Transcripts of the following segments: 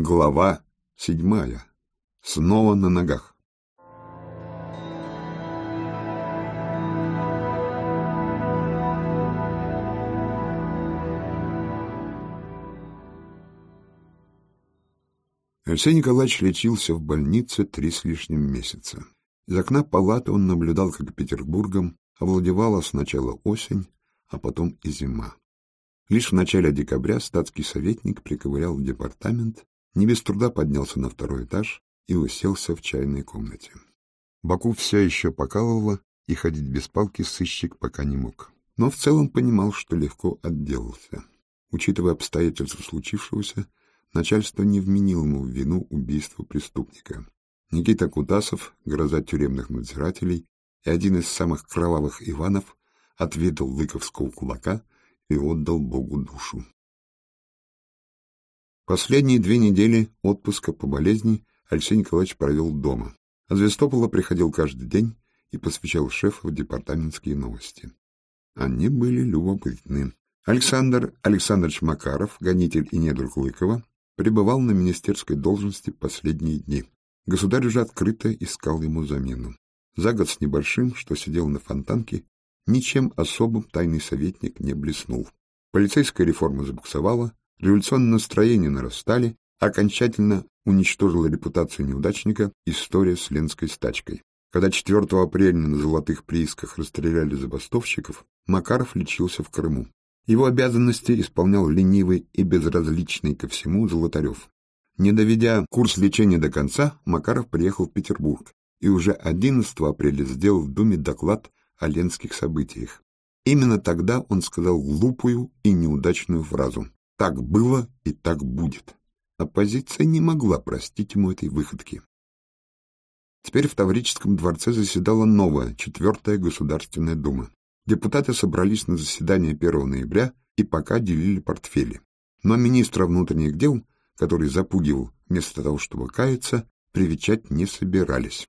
Глава седьмая. Снова на ногах. Алексей Николаевич лечился в больнице три с лишним месяца. Из окна палаты он наблюдал, как Петербургом овладевала сначала осень, а потом и зима. Лишь в начале декабря статский советник приковырял в департамент, не без труда поднялся на второй этаж и уселся в чайной комнате. Баку все еще покалывало, и ходить без палки сыщик пока не мог. Но в целом понимал, что легко отделался. Учитывая обстоятельства случившегося, начальство не вменило ему в вину убийство преступника. Никита Кутасов, гроза тюремных надзирателей, и один из самых кровавых Иванов отведал лыковского кулака и отдал Богу душу. Последние две недели отпуска по болезни Алексей Николаевич провел дома. А Звестопола приходил каждый день и посвящал шефу в департаментские новости. Они были любопытны. Александр Александрович Макаров, гонитель и недруг Лыкова, пребывал на министерской должности последние дни. Государь уже открыто искал ему замену. За год с небольшим, что сидел на фонтанке, ничем особым тайный советник не блеснул. Полицейская реформа забуксовала, революционные настроения нарастали, окончательно уничтожила репутацию неудачника история с Ленской стачкой. Когда 4 апреля на золотых приисках расстреляли забастовщиков, Макаров лечился в Крыму. Его обязанности исполнял ленивый и безразличный ко всему Золотарев. Не доведя курс лечения до конца, Макаров приехал в Петербург и уже 11 апреля сделал в Думе доклад о ленских событиях. Именно тогда он сказал глупую и неудачную фразу «Так было и так будет». Оппозиция не могла простить ему этой выходки. Теперь в Таврическом дворце заседала новая, четвертая Государственная Дума. Депутаты собрались на заседание 1 ноября и пока делили портфели. Но министра внутренних дел который запугивал вместо того, чтобы каяться, привечать не собирались.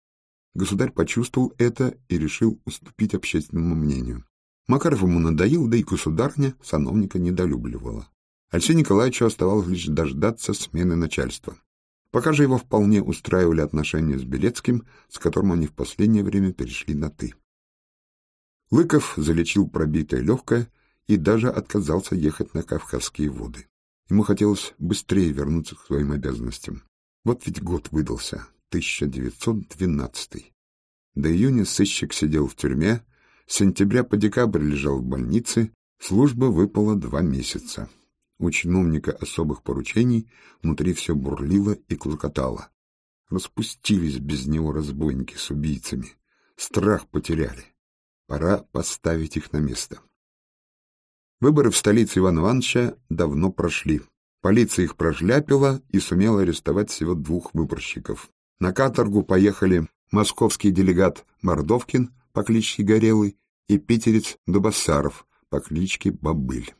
Государь почувствовал это и решил уступить общественному мнению. Макаров ему надоел, да и государня сановника недолюбливала. Алексею Николаевичу оставалось лишь дождаться смены начальства. Пока же его вполне устраивали отношения с Белецким, с которым они в последнее время перешли на «ты». Лыков залечил пробитое легкое и даже отказался ехать на Кавказские воды. Ему хотелось быстрее вернуться к своим обязанностям. Вот ведь год выдался, 1912. До июня сыщик сидел в тюрьме, с сентября по декабрь лежал в больнице, служба выпала два месяца. У чиновника особых поручений внутри все бурлило и клокотало. Распустились без него разбойники с убийцами. Страх потеряли. Пора поставить их на место. Выборы в столице Ивана Ивановича давно прошли. Полиция их прошляпила и сумела арестовать всего двух выборщиков. На каторгу поехали московский делегат Мордовкин по кличке Горелый и питерец Дубасаров по кличке Бобыль.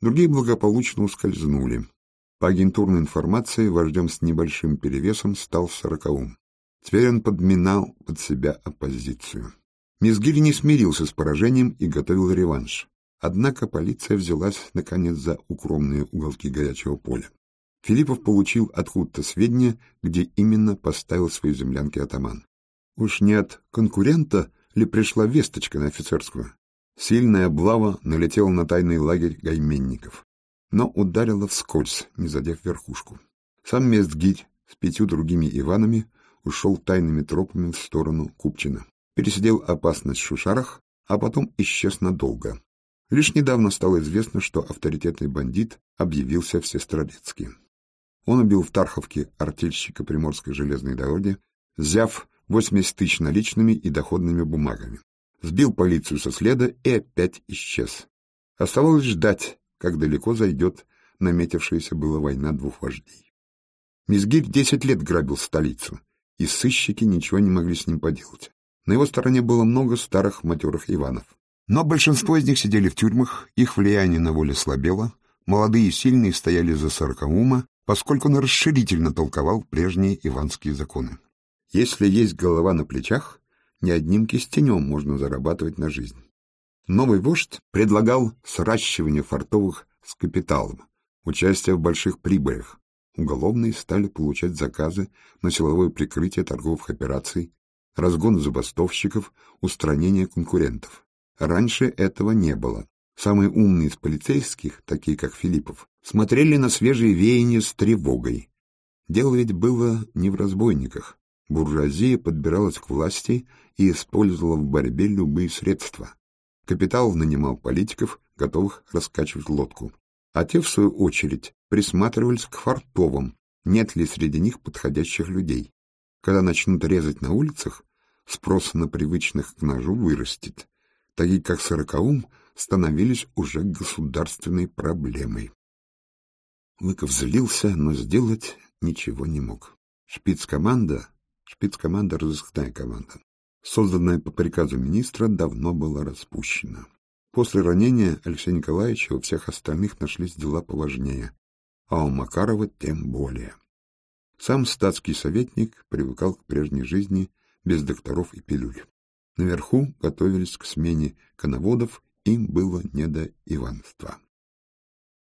Другие благополучно ускользнули. По агентурной информации, вождем с небольшим перевесом стал сороковым. Теперь он подминал под себя оппозицию. Мизгирь не смирился с поражением и готовил реванш. Однако полиция взялась, наконец, за укромные уголки горячего поля. Филиппов получил откуда-то сведения, где именно поставил свои землянки атаман. Уж не от конкурента ли пришла весточка на офицерскую? Сильная облава налетела на тайный лагерь гайменников, но ударила вскользь, не задев верхушку. Сам Местгирь с пятью другими Иванами ушел тайными тропами в сторону Купчина. Пересидел опасность в Шушарах, а потом исчез надолго. Лишь недавно стало известно, что авторитетный бандит объявился всестрорецкий. Он убил в Тарховке артельщика Приморской железной дороги, взяв 80 тысяч наличными и доходными бумагами. Сбил полицию со следа и опять исчез. Оставалось ждать, как далеко зайдет наметившаяся была война двух вождей. Мизгирь десять лет грабил столицу, и сыщики ничего не могли с ним поделать. На его стороне было много старых матерых Иванов. Но большинство из них сидели в тюрьмах, их влияние на воле слабело, молодые и сильные стояли за сорокаума, поскольку он расширительно толковал прежние иванские законы. Если есть голова на плечах, ни одним кистенем можно зарабатывать на жизнь. Новый вождь предлагал сращивание фартовых с капиталом, участие в больших прибылях, Уголовные стали получать заказы на силовое прикрытие торговых операций, разгон забастовщиков, устранение конкурентов. Раньше этого не было. Самые умные из полицейских, такие как Филиппов, смотрели на свежие веяния с тревогой. Дело ведь было не в разбойниках. Буржуазия подбиралась к власти и использовала в борьбе любые средства. Капитал нанимал политиков, готовых раскачивать лодку. А те, в свою очередь, присматривались к фартовым, нет ли среди них подходящих людей. Когда начнут резать на улицах, спрос на привычных к ножу вырастет. Такие, как Сорокаум, становились уже государственной проблемой. Лыков злился, но сделать ничего не мог. Шпицкоманда, шпицкоманда — разыскная команда, созданная по приказу министра, давно была распущена. После ранения Алексея Николаевича у всех остальных нашлись дела поважнее, а у Макарова тем более. Сам статский советник привыкал к прежней жизни без докторов и пилюль. Наверху готовились к смене коноводов, им было не до Иванства.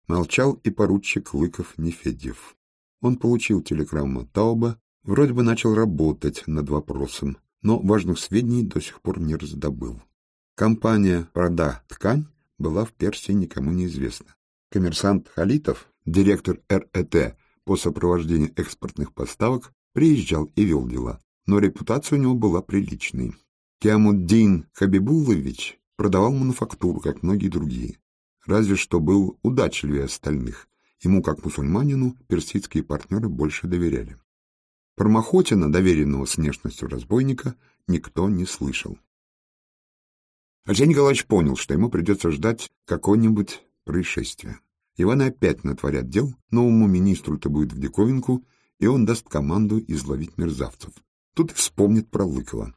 Молчал и поручик Лыков Нефедьев. Он получил телеграмму Тауба, вроде бы начал работать над вопросом, но важных сведений до сих пор не раздобыл. Компания «Прода ткань» была в Персии никому неизвестна. Коммерсант Халитов, директор РЭТ по сопровождению экспортных поставок, приезжал и вел дела, но репутация у него была приличной. Киамуддин Хабибулович продавал мануфактуру, как многие другие, разве что был удачливее остальных. Ему, как мусульманину, персидские партнеры больше доверяли. Про Махотина, доверенного с внешностью разбойника, никто не слышал. Алексей Николаевич понял, что ему придется ждать какого-нибудь происшествия. Иваны опять натворят дел, новому министру это будет в диковинку, и он даст команду изловить мерзавцев. Тут вспомнит про Лыкова.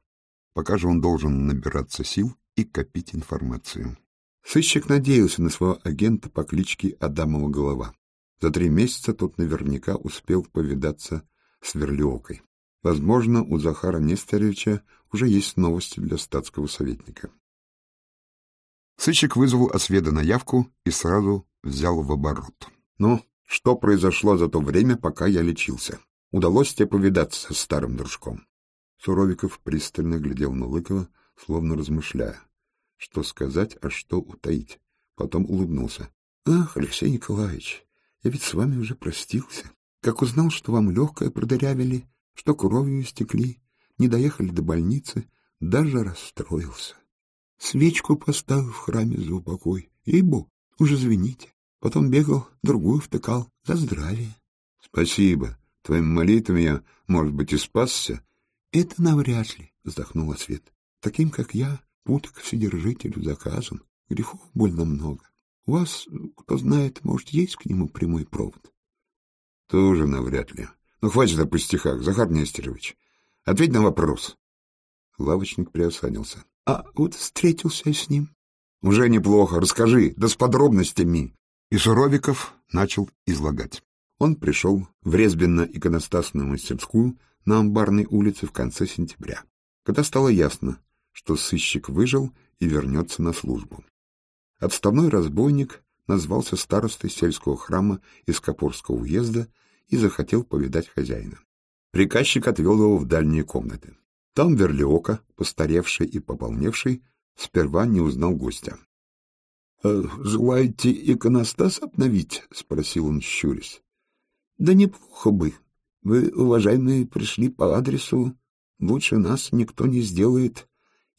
Пока же он должен набираться сил и копить информацию. Сыщик надеялся на своего агента по кличке Адамова Голова. За три месяца тот наверняка успел повидаться с. Возможно, у Захара Нестеровича уже есть новости для статского советника. Сыщик вызвал осведа на явку и сразу взял в оборот. «Ну, что произошло за то время, пока я лечился? Удалось тебе повидаться с старым дружком?» Суровиков пристально глядел на Лыкова, словно размышляя, что сказать, а что утаить. Потом улыбнулся. — Ах, Алексей Николаевич, я ведь с вами уже простился. Как узнал, что вам легкое продырявили, что кровью истекли, не доехали до больницы, даже расстроился. Свечку поставил в храме за упокой. Ибо, уже звените. Потом бегал, другую втыкал. За здравие. — Спасибо. Твоим молитвами я, может быть, и спасся, это навряд ли, вздохнула Свет. Таким, как я, путок вседержителю заказан. Грехов больно много. У вас, кто знает, может, есть к нему прямой провод? Тоже навряд ли. Ну, хватит о пустяках, Захар Нестерович. Ответь на вопрос. Лавочник приосанился. А вот встретился я с ним. Уже неплохо. Расскажи, да с подробностями. И Суровиков начал излагать. Он пришел в резбенно-иконостасную мастерскую, на Амбарной улице в конце сентября, когда стало ясно, что сыщик выжил и вернется на службу. Отставной разбойник назвался старостой сельского храма из Копорского уезда и захотел повидать хозяина. Приказчик отвел его в дальние комнаты. Там Верлиока, постаревший и пополневший, сперва не узнал гостя. «Э, — Желаете иконостас обновить? — спросил он, щурясь. — Да неплохо бы, вы, уважаемые, пришли по адресу. Лучше нас никто не сделает.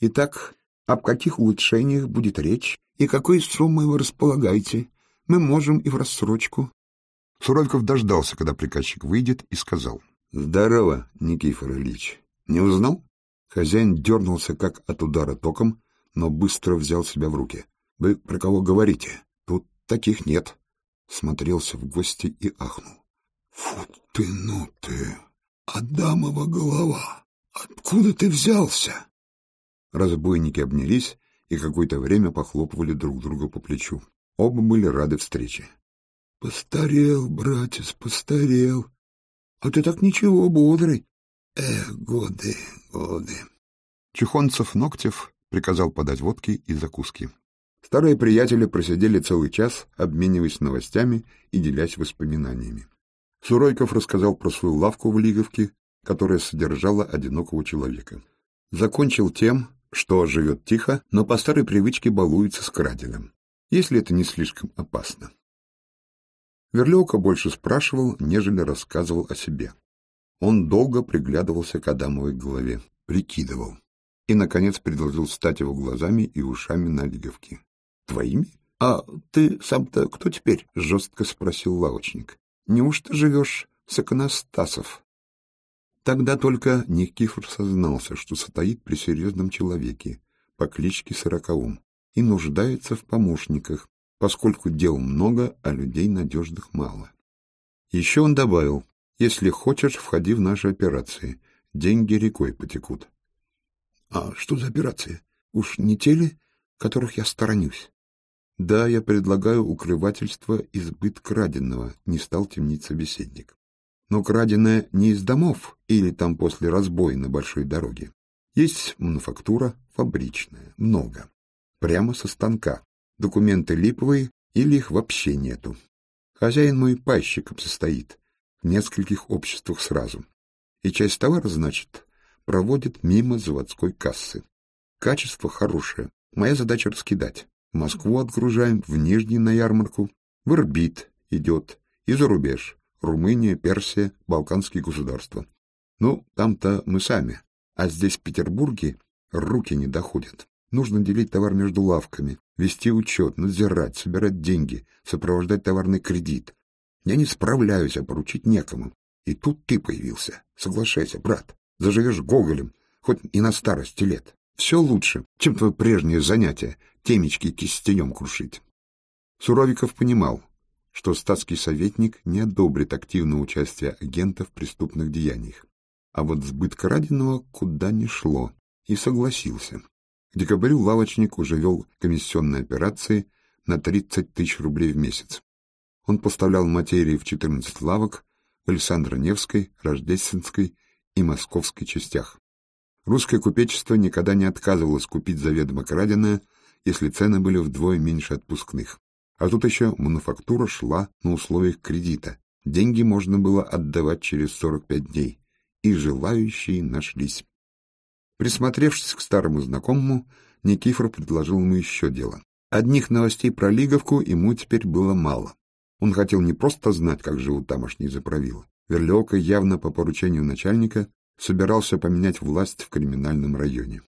Итак, об каких улучшениях будет речь и какой суммой вы располагаете? Мы можем и в рассрочку. Суровиков дождался, когда приказчик выйдет, и сказал. — Здорово, Никифор Ильич. Не узнал? Хозяин дернулся, как от удара током, но быстро взял себя в руки. — Вы про кого говорите? Тут таких нет. Смотрелся в гости и ахнул. Фу ты, ну ты, Адамова голова! Откуда ты взялся? Разбойники обнялись и какое-то время похлопывали друг друга по плечу. Оба были рады встрече. — Постарел, братец, постарел. А ты так ничего, бодрый. Эх, годы, годы. Чехонцев-Ногтев приказал подать водки и закуски. Старые приятели просидели целый час, обмениваясь новостями и делясь воспоминаниями. Суройков рассказал про свою лавку в Лиговке, которая содержала одинокого человека. Закончил тем, что живет тихо, но по старой привычке балуется с краденым, если это не слишком опасно. Верлёвка больше спрашивал, нежели рассказывал о себе. Он долго приглядывался к Адамовой голове, прикидывал. И, наконец, предложил стать его глазами и ушами на Лиговке. — Твоими? А ты сам-то кто теперь? — жестко спросил лавочник. — Неужто живешь с иконостасов? Тогда только Никифор сознался, что состоит при серьезном человеке по кличке Сорокаум и нуждается в помощниках, поскольку дел много, а людей надежных мало. Еще он добавил, если хочешь, входи в наши операции, деньги рекой потекут. — А что за операции? Уж не те ли, которых я сторонюсь? — Да, я предлагаю укрывательство избыт краденого, не стал темнить собеседник. Но краденое не из домов или там после разбоя на большой дороге. Есть мануфактура фабричная, много. Прямо со станка. Документы липовые или их вообще нету. Хозяин мой пайщиком состоит, в нескольких обществах сразу. И часть товара, значит, проводит мимо заводской кассы. Качество хорошее. Моя задача раскидать. Москву отгружаем, в Нижний на ярмарку, в Ирбит идет, и за рубеж. Румыния, Персия, Балканские государства. Ну, там-то мы сами, а здесь, в Петербурге, руки не доходят. Нужно делить товар между лавками, вести учет, надзирать, собирать деньги, сопровождать товарный кредит. Я не справляюсь, а поручить некому. И тут ты появился. Соглашайся, брат. Заживешь Гоголем, хоть и на старости лет. Все лучше, чем твое прежнее занятие — темечки кистенем крушить. Суровиков понимал, что статский советник не одобрит активное участие агента в преступных деяниях. А вот сбыт краденого куда ни шло, и согласился. К декабрю лавочник уже вел комиссионные операции на 30 тысяч рублей в месяц. Он поставлял материи в 14 лавок в Александро-Невской, Рождественской и Московской частях. Русское купечество никогда не отказывалось купить заведомо краденое, если цены были вдвое меньше отпускных. А тут еще мануфактура шла на условиях кредита. Деньги можно было отдавать через 45 дней. И желающие нашлись. Присмотревшись к старому знакомому, Никифор предложил ему еще дело. Одних новостей про Лиговку ему теперь было мало. Он хотел не просто знать, как живут тамошние заправилы. Верлёка явно по поручению начальника собирался поменять власть в криминальном районе.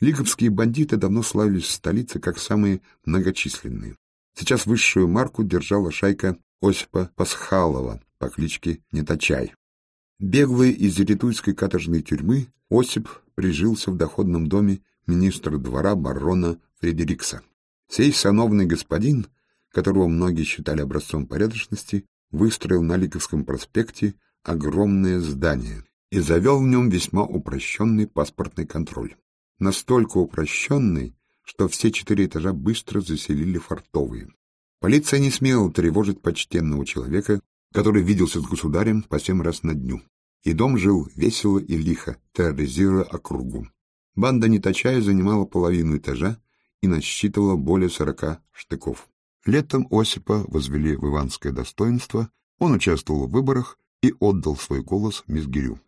Лиговские бандиты давно славились в столице как самые многочисленные. Сейчас высшую марку держала шайка Осипа Пасхалова по кличке Неточай. Беглый из Зеритуйской каторжной тюрьмы, Осип прижился в доходном доме министра двора барона Фредерикса. Сей сановный господин, которого многие считали образцом порядочности, выстроил на Лиговском проспекте огромное здание и завел в нем весьма упрощенный паспортный контроль. Настолько упрощенный, что все четыре этажа быстро заселили фартовые. Полиция не смела тревожить почтенного человека, который виделся с государем по семь раз на дню. И дом жил весело и лихо, терроризируя округу. Банда Неточая занимала половину этажа и насчитывала более сорока штыков. Летом Осипа возвели в Иванское достоинство, он участвовал в выборах и отдал свой голос Мизгирю.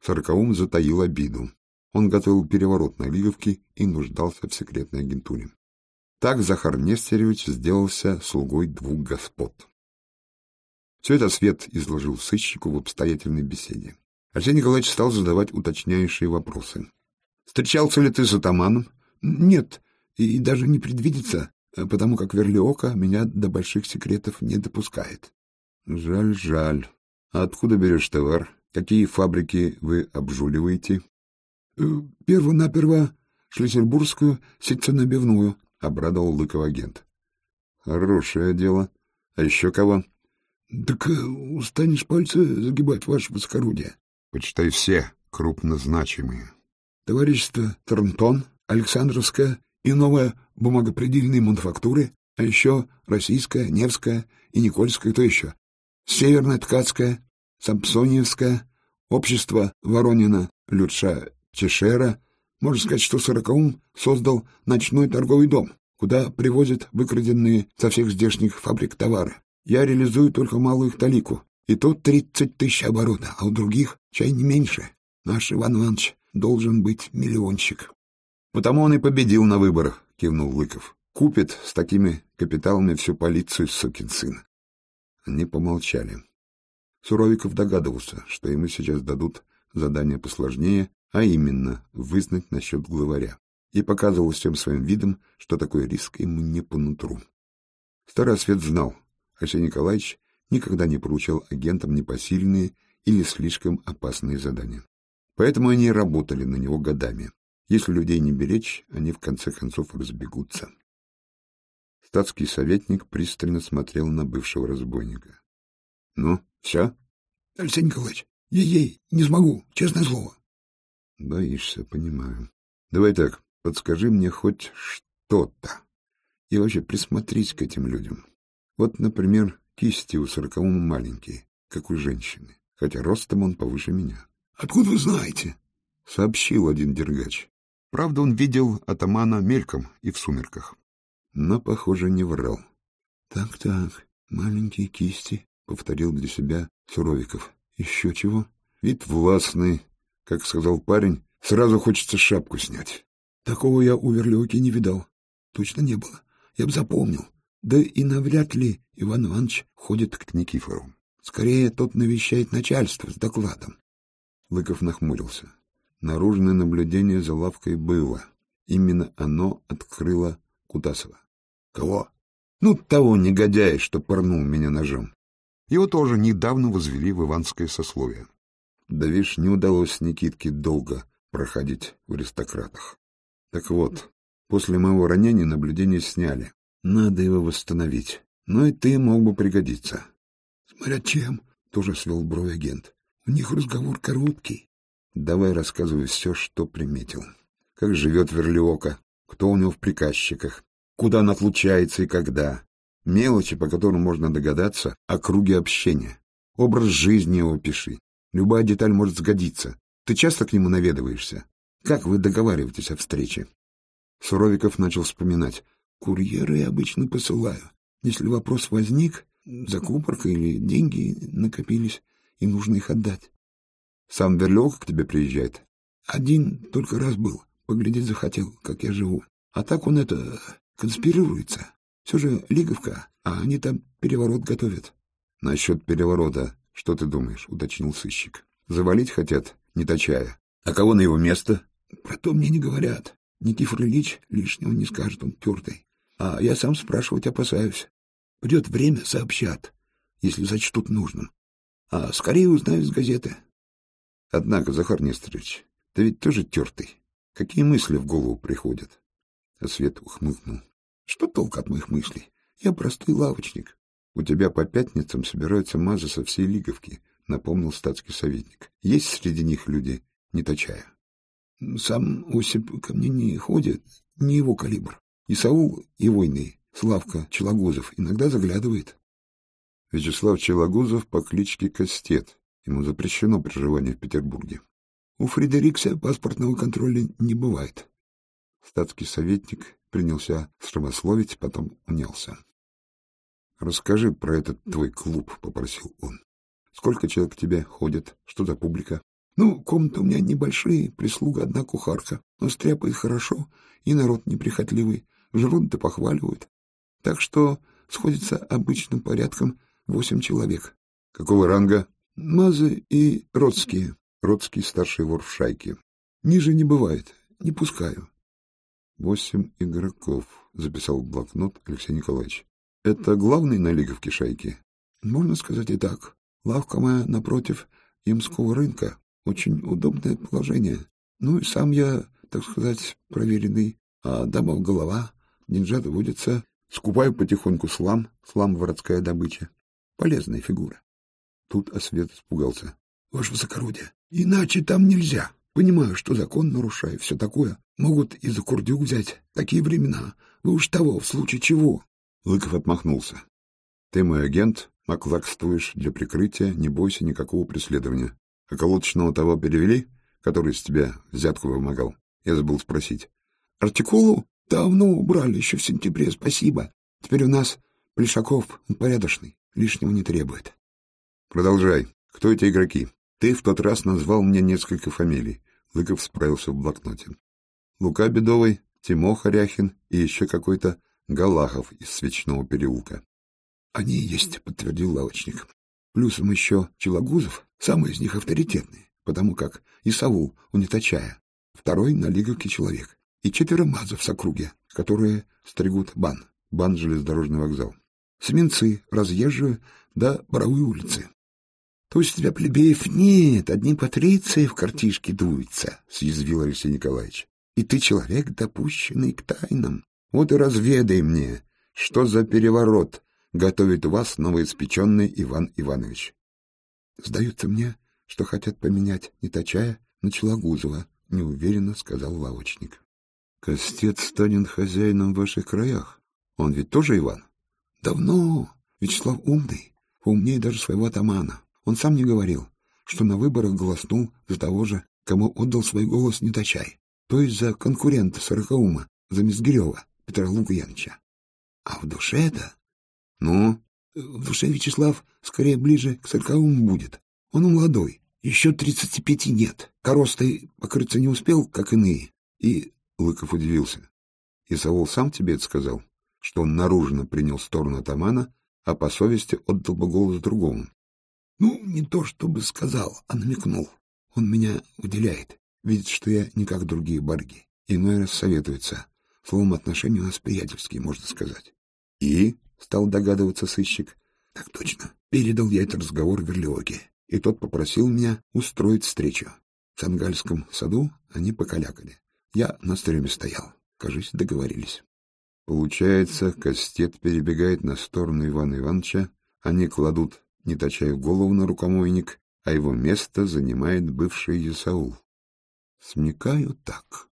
Сороковым затаил обиду. Он готовил переворот на Лиговке и нуждался в секретной агентуре. Так Захар Нестерович сделался слугой двух господ. Все это Свет изложил сыщику в обстоятельной беседе. Арсений Николаевич стал задавать уточняющие вопросы. «Встречался ли ты с атаманом?» «Нет, и даже не предвидится, потому как Верлиока меня до больших секретов не допускает». «Жаль, жаль. А откуда берешь товар? Какие фабрики вы обжуливаете?» Э, Перво-наперво шлиссельбургскую сельцо-набивную, — обрадовал Лыков агент. — Хорошее дело. А еще кого? — Так э, устанешь пальцы загибать, ваше высокородие. — Почитай все крупнозначимые. — Товарищество Тарнтон, Александровская и новая бумагопредельные мануфактуры, а еще Российская, Невская и Никольская, кто еще? Северная Ткацкая, Сампсониевская, Общество Воронина, Людша Чешера, можно сказать, что Сорокаум создал ночной торговый дом, куда привозят выкраденные со всех здешних фабрик товары. Я реализую только малую их талику, И тут тридцать тысяч оборота, а у других чай не меньше. Наш Иван Иванович должен быть миллионщик. — Потому он и победил на выборах, — кивнул Лыков. — Купит с такими капиталами всю полицию, сукин сын. Они помолчали. Суровиков догадывался, что ему сейчас дадут задание посложнее, а именно вызнать насчет главаря, и показывал всем своим видом, что такой риск ему не по нутру. Старосвет знал, Алексей Николаевич никогда не поручал агентам непосильные или слишком опасные задания. Поэтому они работали на него годами. Если людей не беречь, они в конце концов разбегутся. Статский советник пристально смотрел на бывшего разбойника. — Ну, все? — Алексей Николаевич, ей-ей, не смогу, честное слово. — Боишься, понимаю. Давай так, подскажи мне хоть что-то. И вообще присмотрись к этим людям. Вот, например, кисти у сороковому маленькие, как у женщины, хотя ростом он повыше меня. — Откуда вы знаете? — сообщил один дергач. Правда, он видел атамана мельком и в сумерках. Но, похоже, не врал. Так — Так-так, маленькие кисти, — повторил для себя Суровиков. — Еще чего? Вид властный. Как сказал парень, сразу хочется шапку снять. Такого я у Верлиоки не видал. Точно не было. Я бы запомнил. Да и навряд ли Иван Иванович ходит к Никифору. Скорее, тот навещает начальство с докладом. Лыков нахмурился. Наружное наблюдение за лавкой было. Именно оно открыло Кутасова. — Кого? — Ну, того негодяя, что порнул меня ножом. Его тоже недавно возвели в Иванское сословие. Да, видишь, не удалось Никитке долго проходить в аристократах. Так вот, после моего ранения наблюдение сняли. Надо его восстановить. Но и ты мог бы пригодиться. — Смотря чем, — тоже свел бровь агент. У них разговор короткий. Давай рассказывай все, что приметил. Как живет Верлиока, кто у него в приказчиках, куда он отлучается и когда. Мелочи, по которым можно догадаться о круге общения. Образ жизни его пиши. Любая деталь может сгодиться. Ты часто к нему наведываешься? Как вы договариваетесь о встрече? Суровиков начал вспоминать. Курьеры обычно посылаю. Если вопрос возник, закупорка или деньги накопились, и нужно их отдать. Сам Верлёк к тебе приезжает? Один только раз был, поглядеть захотел, как я живу. А так он это, конспирируется. Все же Лиговка, а они там переворот готовят. Насчет переворота, что ты думаешь, уточнил сыщик. Завалить хотят, не точая. А кого на его место? Про то мне не говорят. Никифор Ильич лишнего не скажет, он твердый. А я сам спрашивать опасаюсь. Придет время, сообщат, если сочтут нужным а скорее узнаю из газеты. Однако, Захар Несторович, ты ведь тоже тертый. Какие мысли в голову приходят? А Свет ухмыльнул. Что толк от моих мыслей? Я простой лавочник. У тебя по пятницам собираются мазы со всей Лиговки, напомнил статский советник. Есть среди них люди, не точая. Сам Осип ко мне не ходит, не его калибр. И Саул, и войны, Славка Челогузов иногда заглядывает. Вячеслав Челогузов по кличке Кастет. Ему запрещено проживание в Петербурге. У Фредерикса паспортного контроля не бывает. Статский советник принялся срамословить, потом унялся. — Расскажи про этот твой клуб, — попросил он. — Сколько человек к тебе ходит? Что за публика? — Ну, комнаты у меня небольшие, прислуга одна кухарка, но стряпает хорошо, и народ неприхотливый, жрут да похваливают. Так что сходится обычным порядком восемь человек. — Какого ранга? — Мазы и родские. Родский старший вор в шайке. — Ниже не бывает, не пускаю. — Восемь игроков, — записал блокнот Алексей Николаевич. — Это главный на лиговке шайки? — Можно сказать и так. Лавка моя напротив Ямского рынка. Очень удобное положение. Ну и сам я, так сказать, проверенный. А дамов голова, деньжата водятся. Скупаю потихоньку слам, слам — городская добыча. Полезная фигура. Тут Освет испугался. — Ваше высокородие, иначе там нельзя. Понимаю, что закон нарушаю, все такое. Могут и за курдюк взять. Такие времена. Вы уж того, в случае чего. Лыков отмахнулся. — Ты мой агент, наклакствуешь для прикрытия, не бойся никакого преследования. А колодочного того перевели, который с тебя взятку вымогал? Я забыл спросить. — Артикулу давно убрали, еще в сентябре, спасибо. Теперь у нас Плешаков, порядочный лишнего не требует. Продолжай. Кто эти игроки? Ты в тот раз назвал мне несколько фамилий. Лыков справился в блокноте. Лука Бедовый, Тимо Хоряхин и еще какой-то Галахов из Свечного переулка. — Они есть, — подтвердил лавочник. Плюсом еще Челогузов, самый из них авторитетный, потому как и Савул у Неточая, второй на лиговке человек, и четверо мазов с округи, которые стригут бан, бан железнодорожный вокзал. Сменцы, разъезжие, да Боровые улицы. — То есть у тебя плебеев нет, одни патриции в картишке дуются, — съязвил Алексей Николаевич. И ты человек, допущенный к тайнам. Вот и разведай мне, что за переворот готовит вас новоиспеченный Иван Иванович. Сдается мне, что хотят поменять Неточая на Челогузова, — неуверенно сказал лавочник. Костец станет хозяином в ваших краях. Он ведь тоже Иван? Давно. Вячеслав умный, умнее даже своего атамана. Он сам не говорил, что на выборах голоснул за того же, кому отдал свой голос Неточай то есть за конкурента Сорокаума, за Мизгирева Петра Лукьяновича. А в душе-то... Ну, в душе Вячеслав скорее ближе к Сорокауму будет. Он молодой, еще тридцати пяти нет. Коростой покрыться не успел, как иные. И Лыков удивился. И Савол сам тебе это сказал, что он наружно принял сторону атамана, а по совести отдал бы голос другому. Ну, не то чтобы сказал, а намекнул. Он меня выделяет. Видит, что я не как другие барги. Иной раз советуется. Словом, отношения у нас приятельские, можно сказать. И? — стал догадываться сыщик. Так точно. Передал я этот разговор Верлиоке. И тот попросил меня устроить встречу. В Сангальском саду они покалякали. Я на стреме стоял. Кажись, договорились. Получается, Кастет перебегает на сторону Ивана Ивановича, они кладут, не точая голову на рукомойник, а его место занимает бывший Исаул. Смекаю так.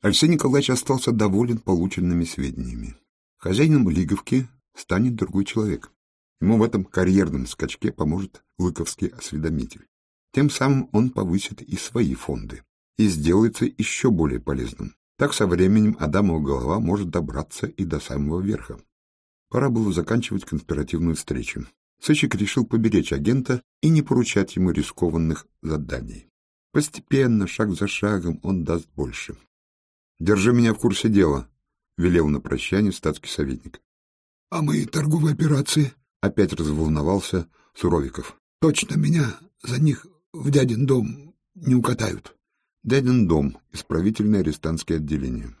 Алексей Николаевич остался доволен полученными сведениями. Хозяином Лиговки станет другой человек. Ему в этом карьерном скачке поможет лыковский осведомитель. Тем самым он повысит и свои фонды и сделается еще более полезным. Так со временем Адамова голова может добраться и до самого верха. Пора было заканчивать конспиративную встречу. Сыщик решил поберечь агента и не поручать ему рискованных заданий. Постепенно, шаг за шагом, он даст больше. — Держи меня в курсе дела, — велел на прощание статский советник. — А мои торговые операции? — опять разволновался Суровиков. — Точно меня за них в дядин дом не укатают. Дядин дом, исправительное арестантское отделение.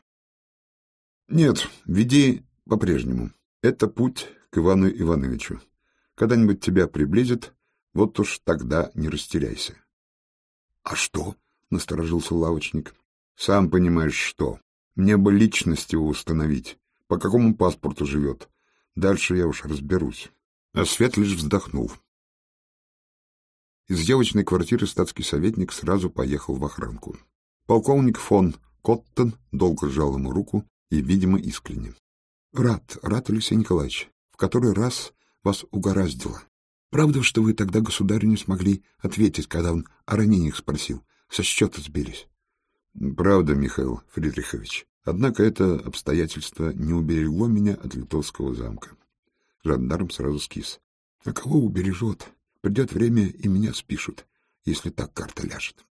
— Нет, веди по-прежнему. Это путь к Ивану Ивановичу. Когда-нибудь тебя приблизят, вот уж тогда не растеряйся. — А что? — насторожился лавочник. — Сам понимаешь, что. Мне бы личность его установить. По какому паспорту живет. Дальше я уж разберусь. А Свет лишь вздохнул. Из девочной квартиры статский советник сразу поехал в охранку. Полковник фон Коттон долго сжал ему руку и, видимо, искренне. — Рад, рад, Алексей Николаевич. В который раз вас угораздило. Правда, что вы тогда государю не смогли ответить, когда он о ранениях спросил? Со счета сбились. Правда, Михаил Фридрихович. Однако это обстоятельство не уберегло меня от Литовского замка. Жандарм сразу скис. А кого убережет? Придет время, и меня спишут, если так карта ляжет.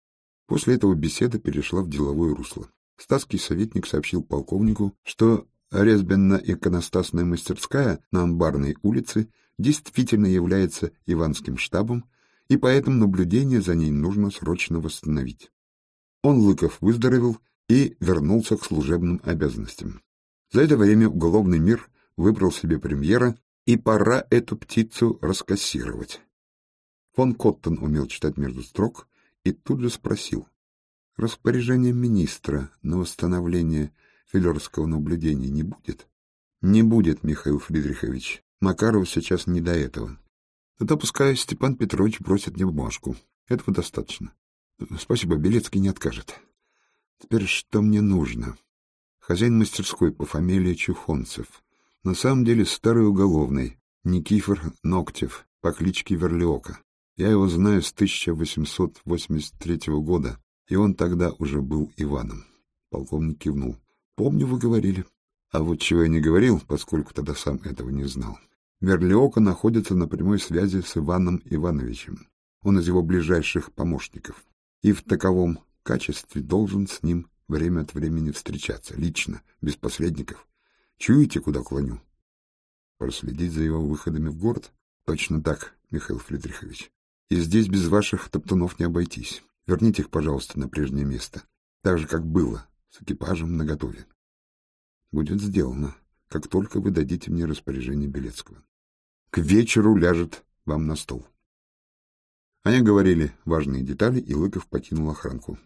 После этого беседа перешла в деловое русло. Статский советник сообщил полковнику, что резбенно-иконостасная мастерская на Амбарной улице действительно является Иванским штабом, и поэтому наблюдение за ней нужно срочно восстановить. Он, Лыков, выздоровел и вернулся к служебным обязанностям. За это время уголовный мир выбрал себе премьера, и пора эту птицу раскассировать. Фон Коттон умел читать между строк и тут же спросил. Распоряжение министра на восстановление филерского наблюдения не будет? Не будет, Михаил Фридрихович. Макарову сейчас не до этого. Тогда пускай Степан Петрович бросит мне бумажку. Этого достаточно. Спасибо, Белецкий не откажет. Теперь что мне нужно? Хозяин мастерской по фамилии Чухонцев. На самом деле старый уголовный, Никифор Ноктев, по кличке Верлиока. Я его знаю с 1883 года, и он тогда уже был Иваном. Полковник кивнул. Помню, вы говорили. А вот чего я не говорил, поскольку тогда сам этого не знал. Верлиока находится на прямой связи с Иваном Ивановичем. Он из его ближайших помощников. И в таковом качестве должен с ним время от времени встречаться, лично, без посредников. Чуете, куда клоню? Проследить за его выходами в город? Точно так, Михаил Фридрихович. И здесь без ваших топтунов не обойтись. Верните их, пожалуйста, на прежнее место. Так же, как было, с экипажем наготове. Будет сделано, как только вы дадите мне распоряжение Белецкого. К вечеру ляжет вам на стол. Они говорили важные детали, и Лыков покинул охранку.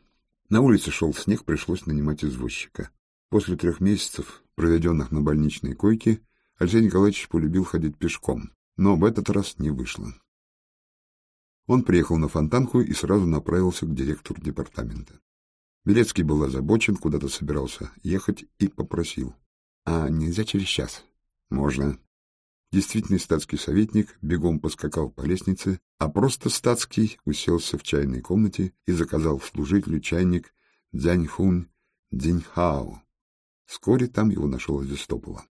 На улице шел снег, пришлось нанимать извозчика. После трех месяцев, проведенных на больничной койке, Алексей Николаевич полюбил ходить пешком, но в этот раз не вышло. Он приехал на Фонтанку и сразу направился к директору департамента. Белецкий был озабочен, куда-то собирался ехать и попросил. — А нельзя через час? — Можно. Действительный статский советник бегом поскакал по лестнице, а просто статский уселся в чайной комнате и заказал служителю чайник Дзяньхун Дзиньхао. Вскоре там его нашел Вестопола.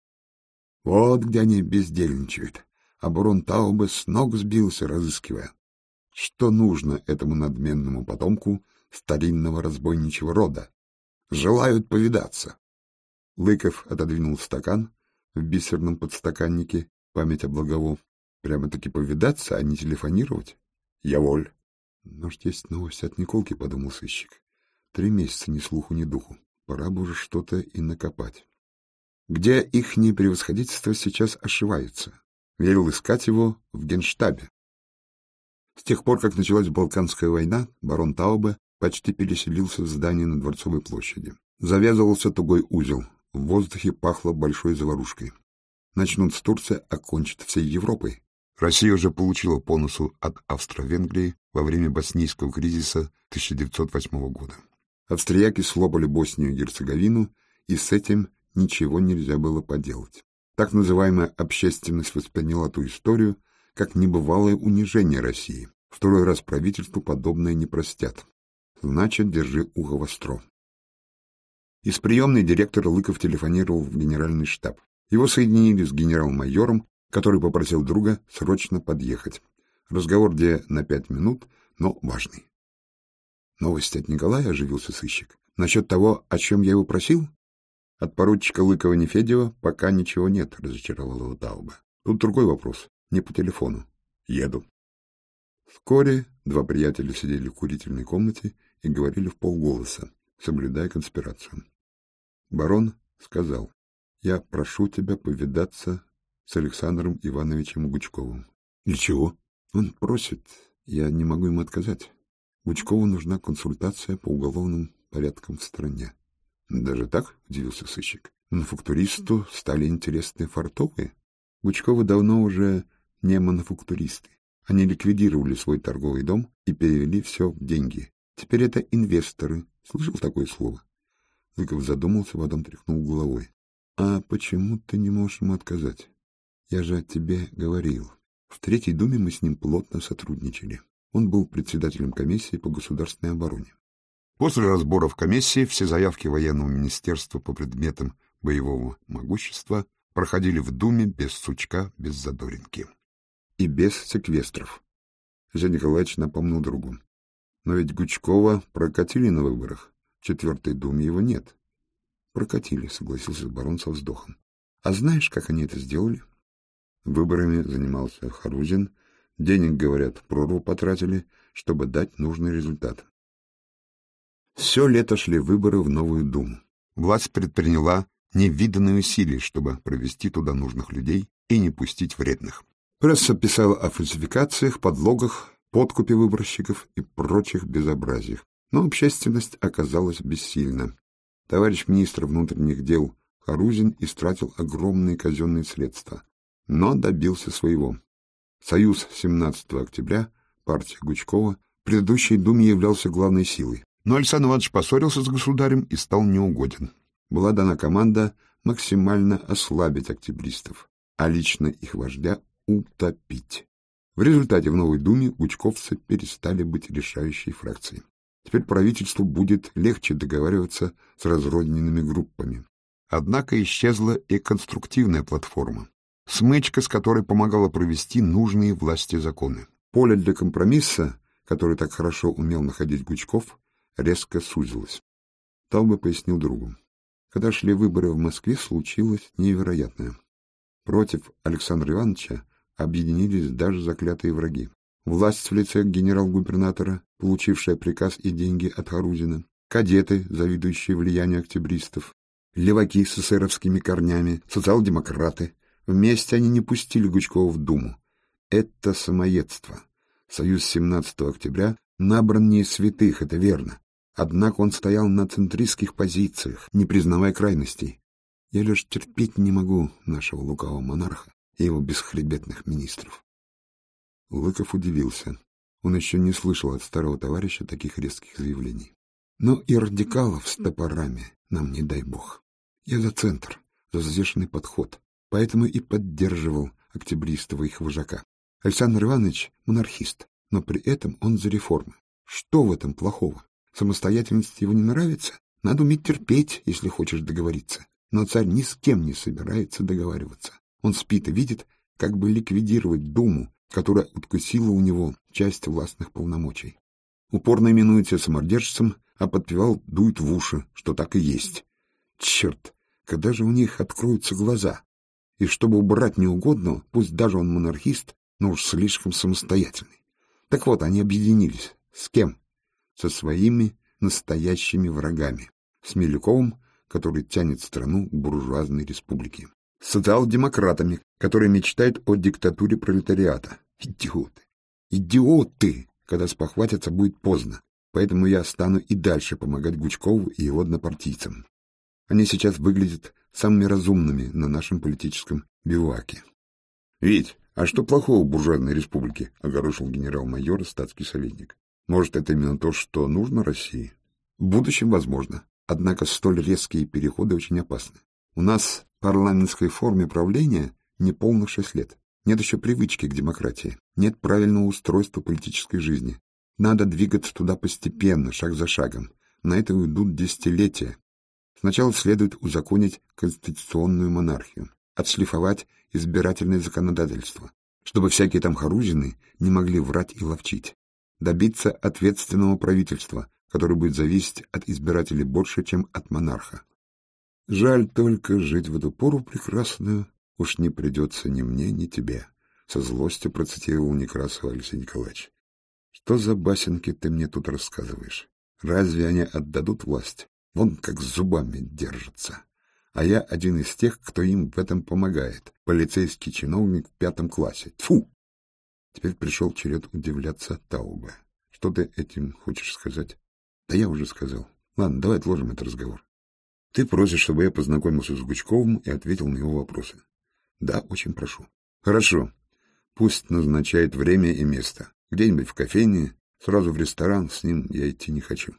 Вот где они бездельничают. А барон Таубе с ног сбился, разыскивая. Что нужно этому надменному потомку старинного разбойничьего рода? Желают повидаться. Лыков отодвинул стакан в бисерном подстаканнике память о благово. Прямо-таки повидаться, а не телефонировать? Я воль. Может, есть новость от Николки, — подумал сыщик. Три месяца ни слуху, ни духу. Пора бы уже что-то и накопать. Где их превосходительство сейчас ошивается? Велел искать его в генштабе. С тех пор, как началась Балканская война, барон Таубе почти переселился в здание на Дворцовой площади. Завязывался тугой узел. В воздухе пахло большой заварушкой начнут с Турции, окончат всей Европой. Россия уже получила по носу от Австро-Венгрии во время боснийского кризиса 1908 года. Австрияки слопали Боснию и Герцеговину, и с этим ничего нельзя было поделать. Так называемая общественность восприняла ту историю как небывалое унижение России. Второй раз правительству подобное не простят. Значит, держи ухо востро. Из приемной директор Лыков телефонировал в генеральный штаб. Его соединили с генерал-майором, который попросил друга срочно подъехать. Разговор где на пять минут, но важный. Новость от Николая оживился сыщик. Насчет того, о чем я его просил? От поручика Лыкова-Нефедева пока ничего нет, разочаровал его Тауба. Тут другой вопрос, не по телефону. Еду. Вскоре два приятеля сидели в курительной комнате и говорили в полголоса, соблюдая конспирацию. Барон сказал, я прошу тебя повидаться с Александром Ивановичем Гучковым. — Для чего? — Он просит. Я не могу ему отказать. Гучкову нужна консультация по уголовным порядкам в стране. — Даже так? — удивился сыщик. — Мануфактуристу стали интересны фартовые. Гучковы давно уже не мануфактуристы. Они ликвидировали свой торговый дом и перевели все в деньги. Теперь это инвесторы. Слышал такое слово? Зыков задумался, потом тряхнул головой. А почему ты не можешь ему отказать? Я же о тебе говорил. В Третьей Думе мы с ним плотно сотрудничали. Он был председателем комиссии по государственной обороне. После разборов комиссии все заявки военного министерства по предметам боевого могущества проходили в Думе без сучка, без задоринки. И без секвестров. Женя Николаевич напомнил другу. Но ведь Гучкова прокатили на выборах. В Четвертой Думе его нет. Прокатили, согласился барон со вздохом. А знаешь, как они это сделали? Выборами занимался Харузин. Денег, говорят, прорву потратили, чтобы дать нужный результат. Все лето шли выборы в новую думу. Власть предприняла невиданные усилия, чтобы провести туда нужных людей и не пустить вредных. Пресса писала о фальсификациях, подлогах, подкупе выборщиков и прочих безобразиях. Но общественность оказалась бессильна. Товарищ министр внутренних дел Харузин истратил огромные казенные средства, но добился своего. Союз 17 октября, партия Гучкова, в предыдущей Думе являлся главной силой. Но Александр Иванович поссорился с государем и стал неугоден. Была дана команда максимально ослабить октябристов, а лично их вождя утопить. В результате в Новой Думе гучковцы перестали быть решающей фракцией. Теперь правительству будет легче договариваться с разрозненными группами. Однако исчезла и конструктивная платформа. смычка, с которой помогала провести нужные власти законы. Поле для компромисса, который так хорошо умел находить Гучков, резко сузилось. Таубе пояснил другу. Когда шли выборы в Москве, случилось невероятное. Против Александра Ивановича объединились даже заклятые враги. Власть в лице генерал-губернатора, получившая приказ и деньги от Харузина, кадеты, завидующие влиянию октябристов, леваки с эсеровскими корнями, социал-демократы. Вместе они не пустили Гучкова в Думу. Это самоедство. Союз 17 октября набран не из святых, это верно. Однако он стоял на центристских позициях, не признавая крайностей. Я лишь терпеть не могу нашего лукавого монарха и его бесхребетных министров. Лыков удивился. Он еще не слышал от старого товарища таких резких заявлений. Но и радикалов с топорами нам не дай бог. Я за центр, за взвешенный подход, поэтому и поддерживал октябристова их вожака. Александр Иванович — монархист, но при этом он за реформы. Что в этом плохого? Самостоятельность его не нравится? Надо уметь терпеть, если хочешь договориться. Но царь ни с кем не собирается договариваться. Он спит и видит, как бы ликвидировать Думу, которая откусила у него часть властных полномочий. Упорно именуется самодержцем, а подпевал дует в уши, что так и есть. Черт, когда же у них откроются глаза? И чтобы убрать неугодного, пусть даже он монархист, но уж слишком самостоятельный. Так вот, они объединились. С кем? Со своими настоящими врагами. С Милюковым который тянет страну к буржуазной республике. С социал-демократами, которые мечтают о диктатуре пролетариата. Идиоты! Идиоты! Когда спохватятся, будет поздно. Поэтому я стану и дальше помогать Гучкову и его однопартийцам. Они сейчас выглядят самыми разумными на нашем политическом биваке. — Ведь, а что плохого в буржуазной республике? — огорошил генерал-майор статский советник. — Может, это именно то, что нужно России? В будущем возможно. Однако столь резкие переходы очень опасны. У нас парламентской форме правления не полных шесть лет. Нет еще привычки к демократии. Нет правильного устройства политической жизни. Надо двигаться туда постепенно, шаг за шагом. На это уйдут десятилетия. Сначала следует узаконить конституционную монархию, отшлифовать избирательное законодательство, чтобы всякие там харузины не могли врать и ловчить, добиться ответственного правительства, который будет зависеть от избирателей больше, чем от монарха. Жаль только жить в эту пору прекрасную уж не придется ни мне, ни тебе, — со злостью процитировал Некрасов Алексей Николаевич. Что за басенки ты мне тут рассказываешь? Разве они отдадут власть? Вон как зубами держатся. А я один из тех, кто им в этом помогает. Полицейский чиновник в пятом классе. Тфу! Теперь пришел черед удивляться Таубе. Что ты этим хочешь сказать? Да я уже сказал. Ладно, давай отложим этот разговор. Ты просишь, чтобы я познакомился с Гучковым и ответил на его вопросы. Да, очень прошу. Хорошо. Пусть назначает время и место. Где-нибудь в кофейне, сразу в ресторан, с ним я идти не хочу.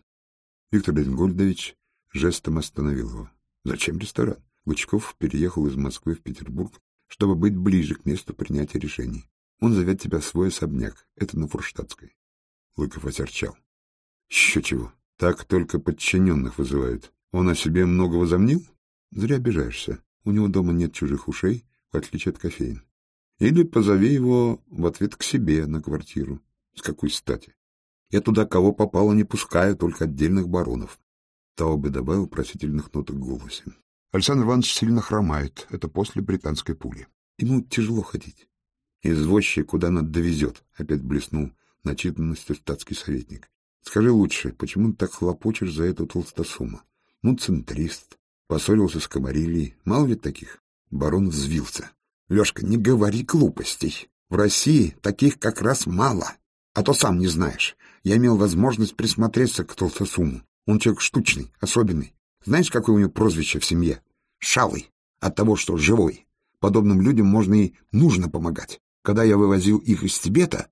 Виктор Бенгольдович жестом остановил его. Зачем ресторан? Гучков переехал из Москвы в Петербург, чтобы быть ближе к месту принятия решений. Он зовет тебя в свой особняк. Это на Фурштадтской. Лыков осерчал. Еще чего. Так только подчиненных вызывают. Он о себе много возомнил? Зря обижаешься. У него дома нет чужих ушей, в отличие от кофеин. Или позови его в ответ к себе на квартиру. С какой стати? Я туда кого попало не пускаю, только отдельных баронов. Таубе добавил просительных ноток в голосе. Александр Иванович сильно хромает. Это после британской пули. Ему тяжело ходить. Извозчик куда надо довезет, опять блеснул начитанностью статский советник. Скажи лучше, почему ты так хлопочешь за эту толстосума? Ну, центрист. Поссорился с Комарильей. Мало ли таких? Барон взвился. Лешка, не говори глупостей. В России таких как раз мало. А то сам не знаешь. Я имел возможность присмотреться к толстосуму. Он человек штучный, особенный. Знаешь, какое у него прозвище в семье? Шалый. От того, что живой. Подобным людям можно и нужно помогать. Когда я вывозил их из Тибета,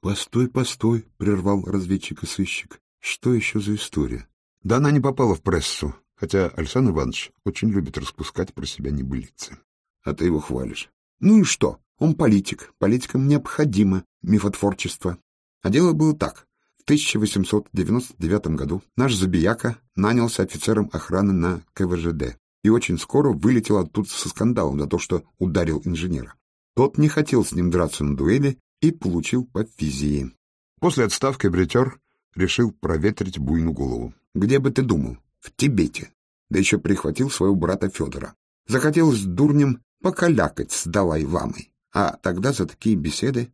«Постой, постой», — прервал разведчик и сыщик. «Что еще за история?» «Да она не попала в прессу, хотя Александр Иванович очень любит распускать про себя небылицы. А ты его хвалишь. Ну и что? Он политик. Политикам необходимо мифотворчество. А дело было так. В 1899 году наш Забияка нанялся офицером охраны на КВЖД. и очень скоро вылетел оттуда со скандалом за то, что ударил инженера. Тот не хотел с ним драться на дуэли и получил по физии. После отставки бритер решил проветрить буйную голову. Где бы ты думал? В Тибете. Да еще прихватил своего брата Федора. Захотелось с дурнем покалякать с Далай-ламой. А тогда за такие беседы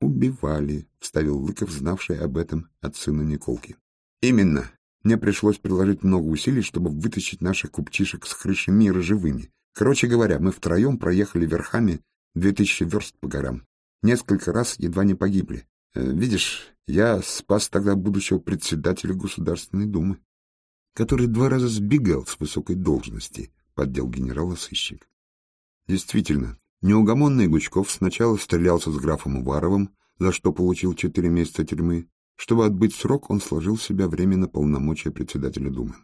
убивали, — вставил Лыков, знавший об этом от сына Николки. Именно. Мне пришлось приложить много усилий, чтобы вытащить наших купчишек с крыши мира живыми. Короче говоря, мы втроем проехали верхами две тысячи верст по горам. Несколько раз едва не погибли. Э, видишь, я спас тогда будущего председателя Государственной Думы, который два раза сбегал с высокой должности, — поддел генерала сыщик. Действительно, неугомонный Гучков сначала стрелялся с графом Уваровым, за что получил четыре месяца тюрьмы, чтобы отбыть срок, он сложил в себя временно полномочия председателя Думы.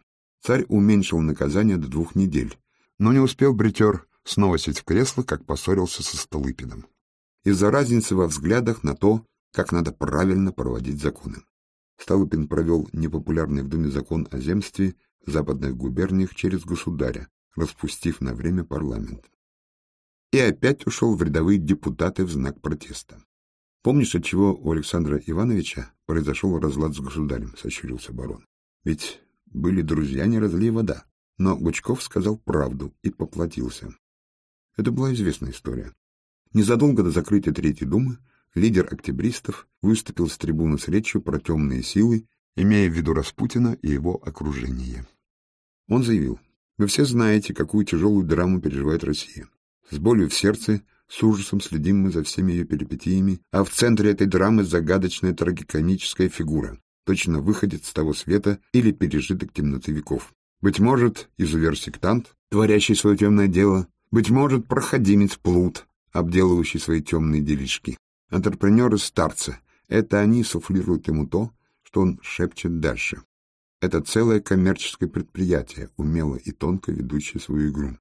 Царь уменьшил наказание до двух недель, но не успел бритер снова сесть в кресло, как поссорился со Столыпиным. Из-за разницы во взглядах на то, как надо правильно проводить законы. Столыпин провел непопулярный в Думе закон о земстве в западных губерниях через государя, распустив на время парламент. И опять ушел в рядовые депутаты в знак протеста. Помнишь, от чего у Александра Ивановича произошел разлад с государем, — сощурился барон. Ведь были друзья, не разлей вода. Но Гучков сказал правду и поплатился. Это была известная история. Незадолго до закрытия Третьей Думы лидер октябристов выступил с трибуны с речью про темные силы, имея в виду Распутина и его окружение. Он заявил, «Вы все знаете, какую тяжелую драму переживает Россия. С болью в сердце с ужасом следим мы за всеми ее перипетиями, а в центре этой драмы загадочная трагикомическая фигура, точно выходит с того света или пережиток темноты веков. Быть может, изувер-сектант, творящий свое темное дело, быть может, проходимец плут, обделывающий свои темные делишки. Антрепренеры-старцы — это они суфлируют ему то, что он шепчет дальше. Это целое коммерческое предприятие, умело и тонко ведущее свою игру.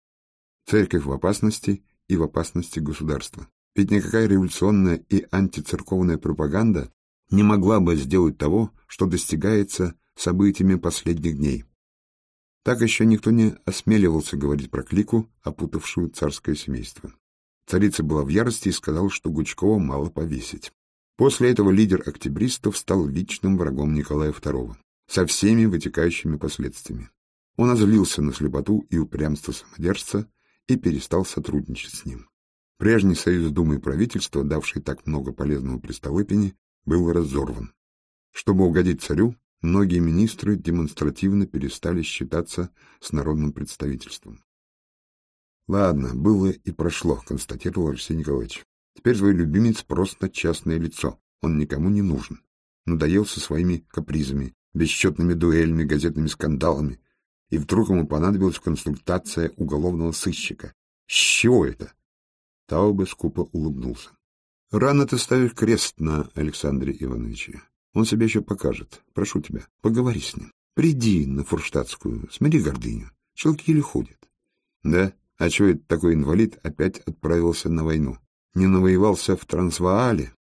Церковь в опасности, и в опасности государства. Ведь никакая революционная и антицерковная пропаганда не могла бы сделать того, что достигается событиями последних дней. Так еще никто не осмеливался говорить про клику, опутавшую царское семейство. Царица была в ярости и сказала, что Гучкова мало повесить. После этого лидер октябристов стал личным врагом Николая II, со всеми вытекающими последствиями. Он озлился на слепоту и упрямство самодержца, и перестал сотрудничать с ним. Прежний союз Думы и правительства, давший так много полезного при Столыпине, был разорван. Чтобы угодить царю, многие министры демонстративно перестали считаться с народным представительством. «Ладно, было и прошло», — констатировал Арсений Николаевич. «Теперь твой любимец просто частное лицо. Он никому не нужен. Надоел со своими капризами, бесчетными дуэлями, газетными скандалами и вдруг ему понадобилась консультация уголовного сыщика. С чего это? Таубе скупо улыбнулся. Рано ты ставишь крест на Александре Ивановиче. Он себя еще покажет. Прошу тебя, поговори с ним. Приди на Фурштадтскую, смири гордыню. Челки или ходят. Да? А чего это такой инвалид опять отправился на войну? Не навоевался в Трансваале?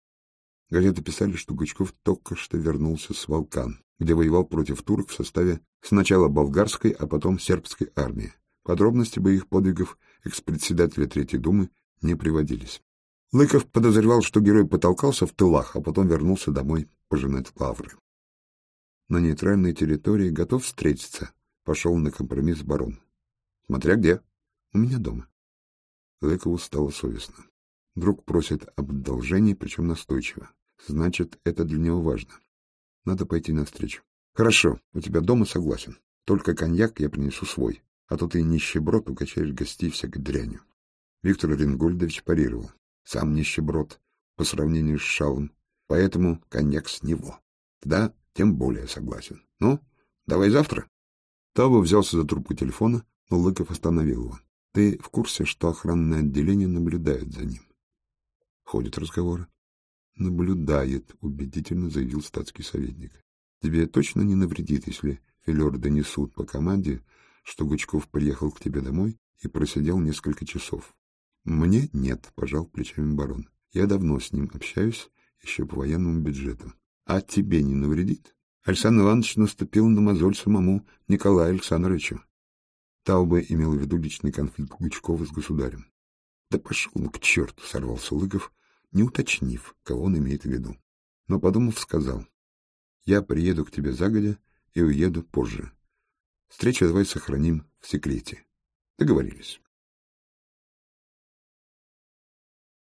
Газеты писали, что Гучков только что вернулся с Волкан где воевал против турок в составе сначала болгарской, а потом сербской армии. Подробности боевых подвигов экс-председателя Третьей Думы не приводились. Лыков подозревал, что герой потолкался в тылах, а потом вернулся домой пожинать лавры. На нейтральной территории готов встретиться, пошел на компромисс барон. Смотря где. У меня дома. Лыкову стало совестно. Друг просит об одолжении, причем настойчиво. Значит, это для него важно. Надо пойти навстречу. Хорошо, у тебя дома согласен. Только коньяк я принесу свой, а то ты нищеброд угощаешь гостей всякой дрянью. Виктор Рингольдович парировал. Сам нищеброд по сравнению с шалом, поэтому коньяк с него. Да, тем более согласен. Ну, давай завтра. Таба взялся за трубку телефона, но Лыков остановил его. Ты в курсе, что охранное отделение наблюдает за ним? Ходят разговоры наблюдает, — убедительно заявил статский советник. Тебе точно не навредит, если филер донесут по команде, что Гучков приехал к тебе домой и просидел несколько часов. Мне нет, — пожал плечами барон. Я давно с ним общаюсь, еще по военному бюджету. А тебе не навредит? Александр Иванович наступил на мозоль самому Николаю Александровичу. Таубе имел в виду личный конфликт Гучкова с государем. Да пошел он к черту, сорвался Лыков, не уточнив, кого он имеет в виду. Но, подумав, сказал, я приеду к тебе загодя и уеду позже. Встречу давай сохраним в секрете. Договорились.